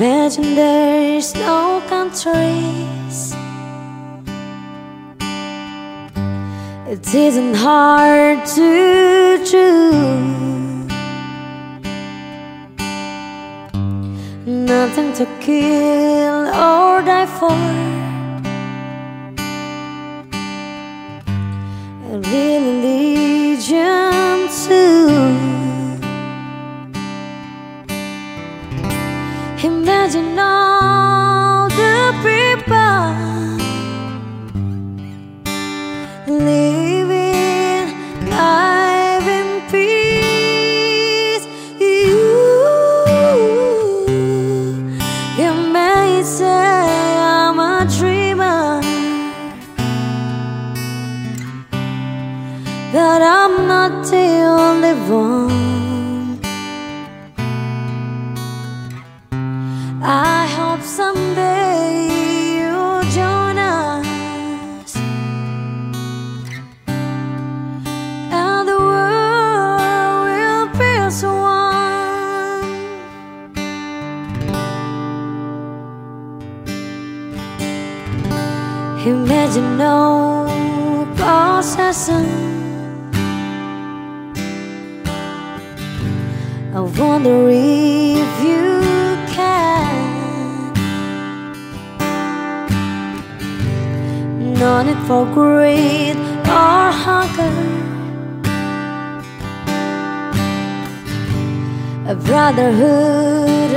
Imagine there's no countries. It isn't hard to choose. Nothing to kill or die for. But I'm not the only one. I hope someday you'll join us and the world will be as one. Imagine no possession. I wonder if you can. No need for greed or hunger. A brotherhood